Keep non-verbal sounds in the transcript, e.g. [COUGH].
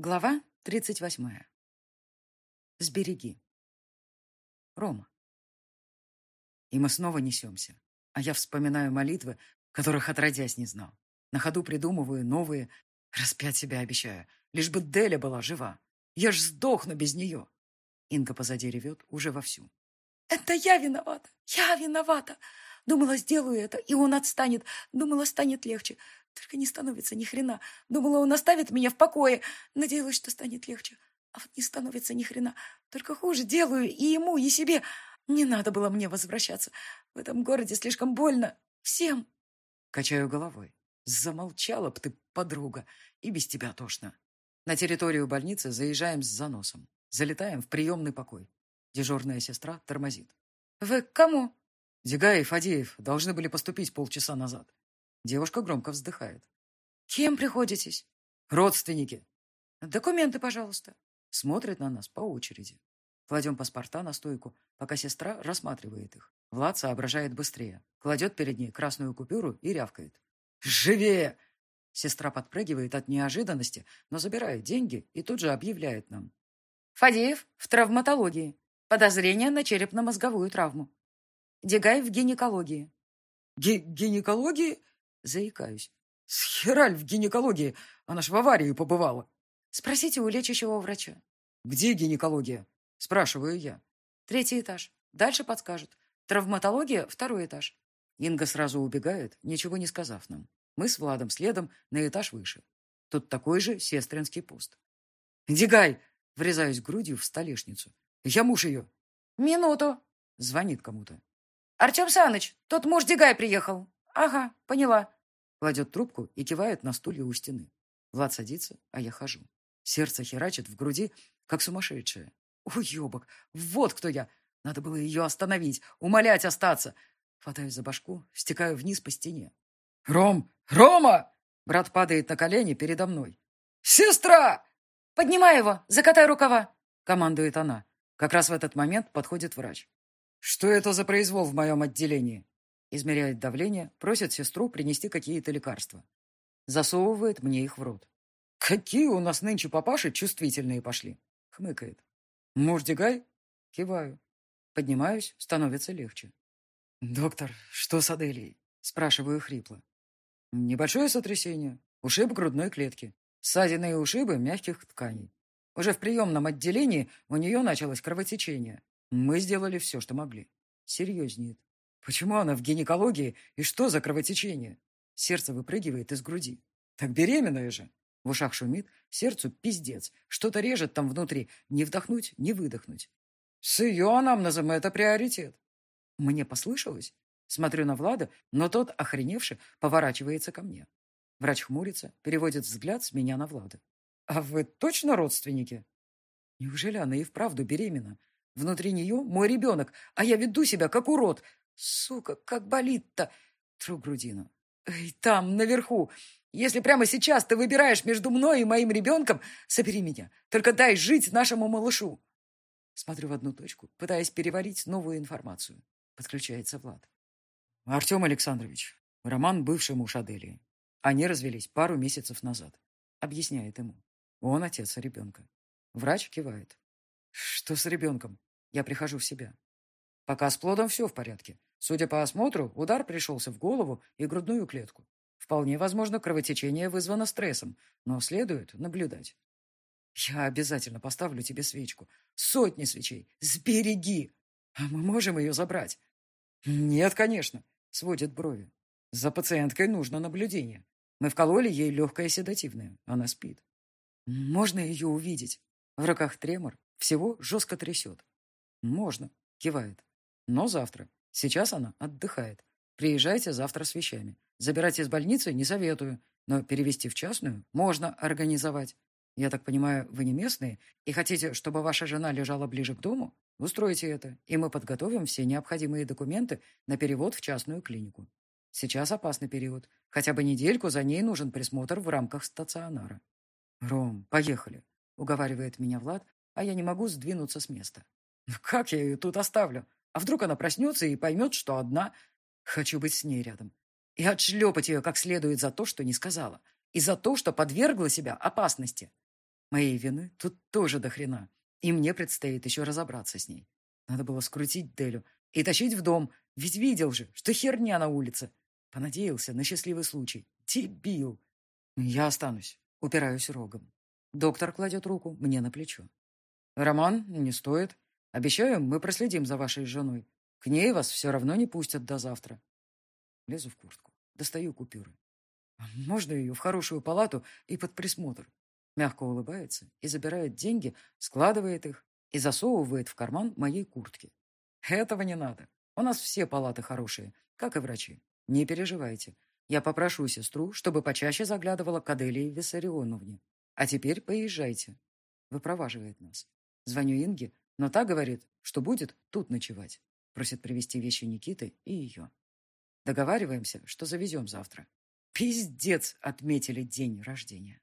Глава 38. Сбереги. Рома. И мы снова несемся. А я вспоминаю молитвы, которых отродясь не знал. На ходу придумываю новые. Распять себя обещаю. Лишь бы Деля была жива. Я ж сдохну без нее. Инга позади ревет уже вовсю. Это я виновата. Я виновата. Думала, сделаю это, и он отстанет. Думала, станет легче. Только не становится ни хрена. Думала, он оставит меня в покое. Надеялась, что станет легче. А вот не становится ни хрена. Только хуже делаю и ему, и себе. Не надо было мне возвращаться. В этом городе слишком больно. Всем. Качаю головой. Замолчала б ты, подруга. И без тебя тошно. На территорию больницы заезжаем с заносом. Залетаем в приемный покой. Дежурная сестра тормозит. «Вы к кому?» Дигай и Фадеев должны были поступить полчаса назад. Девушка громко вздыхает. «Кем приходитесь?» «Родственники». «Документы, пожалуйста». Смотрит на нас по очереди. Кладем паспорта на стойку, пока сестра рассматривает их. Влад соображает быстрее. Кладет перед ней красную купюру и рявкает. «Живее!» Сестра подпрыгивает от неожиданности, но забирает деньги и тут же объявляет нам. «Фадеев в травматологии. Подозрение на черепно-мозговую травму. Дегай в гинекологии». Ге «Гинекологии?» Заикаюсь. Схераль в гинекологии. Она ж в аварии побывала. Спросите у лечащего врача. Где гинекология? Спрашиваю я. Третий этаж. Дальше подскажут. Травматология – второй этаж. Инга сразу убегает, ничего не сказав нам. Мы с Владом следом на этаж выше. Тут такой же сестринский пост. «Дигай!» – врезаюсь грудью в столешницу. «Я муж ее!» «Минуту!» – звонит кому-то. «Артем Саныч, тот муж Дигай приехал!» «Ага, поняла». Кладет трубку и кивает на стулья у стены. Влад садится, а я хожу. Сердце херачит в груди, как сумасшедшее. Уебок, вот кто я. Надо было ее остановить, умолять остаться. Хватаю за башку, стекаю вниз по стене. «Ром! Рома!» Брат падает на колени передо мной. «Сестра!» «Поднимай его! Закатай рукава!» Командует она. Как раз в этот момент подходит врач. «Что это за произвол в моем отделении?» Измеряет давление, просит сестру принести какие-то лекарства. Засовывает мне их в рот. «Какие у нас нынче папаши чувствительные пошли!» Хмыкает. «Муж Дигай?» Киваю. Поднимаюсь, становится легче. «Доктор, что с Аделией?» Спрашиваю хрипло. «Небольшое сотрясение. Ушиб грудной клетки. Ссадины и ушибы мягких тканей. Уже в приемном отделении у нее началось кровотечение. Мы сделали все, что могли. Серьезнеет. Почему она в гинекологии и что за кровотечение? Сердце выпрыгивает из груди. Так беременная же. В ушах шумит, сердцу пиздец. Что-то режет там внутри. Не вдохнуть, не выдохнуть. С ее анамнезом это приоритет. Мне послышалось? Смотрю на Влада, но тот, охреневший, поворачивается ко мне. Врач хмурится, переводит взгляд с меня на Влада. «А вы точно родственники?» Неужели она и вправду беременна? Внутри нее мой ребенок, а я веду себя как урод. Сука, как болит-то! Тру грудину. Эй, там, наверху. Если прямо сейчас ты выбираешь между мной и моим ребенком, собери меня. Только дай жить нашему малышу. Смотрю в одну точку, пытаясь переварить новую информацию. Подключается Влад. Артем Александрович, Роман бывший муж Аделии. Они развелись пару месяцев назад. Объясняет ему. Он отец ребенка. Врач кивает. Что с ребенком? Я прихожу в себя. Пока с плодом все в порядке. Судя по осмотру, удар пришелся в голову и грудную клетку. Вполне возможно, кровотечение вызвано стрессом, но следует наблюдать. Я обязательно поставлю тебе свечку. Сотни свечей. Сбереги! А мы можем ее забрать? Нет, конечно, сводит брови. За пациенткой нужно наблюдение. Мы вкололи ей легкое седативное. Она спит. Можно ее увидеть. В руках тремор. Всего жестко трясет. Можно, кивает. Но завтра. Сейчас она отдыхает. Приезжайте завтра с вещами. Забирать из больницы не советую, но перевести в частную можно организовать. Я так понимаю, вы не местные и хотите, чтобы ваша жена лежала ближе к дому? Устройте это, и мы подготовим все необходимые документы на перевод в частную клинику. Сейчас опасный период. Хотя бы недельку за ней нужен присмотр в рамках стационара. «Ром, поехали», — уговаривает меня Влад, а я не могу сдвинуться с места. [LAUGHS] «Как я ее тут оставлю? А вдруг она проснется и поймет, что одна? Хочу быть с ней рядом. И отшлепать ее как следует за то, что не сказала. И за то, что подвергла себя опасности. Моей вины тут тоже до хрена. И мне предстоит еще разобраться с ней. Надо было скрутить Делю и тащить в дом, ведь видел же, что херня на улице. Понадеялся на счастливый случай. Дебил. Я останусь. Упираюсь рогом. Доктор кладет руку мне на плечо. Роман, не стоит. Обещаю, мы проследим за вашей женой. К ней вас все равно не пустят до завтра. Лезу в куртку. Достаю купюры. Можно ее в хорошую палату и под присмотр. Мягко улыбается и забирает деньги, складывает их и засовывает в карман моей куртки. Этого не надо. У нас все палаты хорошие, как и врачи. Не переживайте. Я попрошу сестру, чтобы почаще заглядывала к Аделии Виссарионовне. А теперь поезжайте. Выпроваживает нас. Звоню Инге, но та говорит, что будет тут ночевать. Просит привезти вещи Никиты и ее. Договариваемся, что завезем завтра. Пиздец отметили день рождения.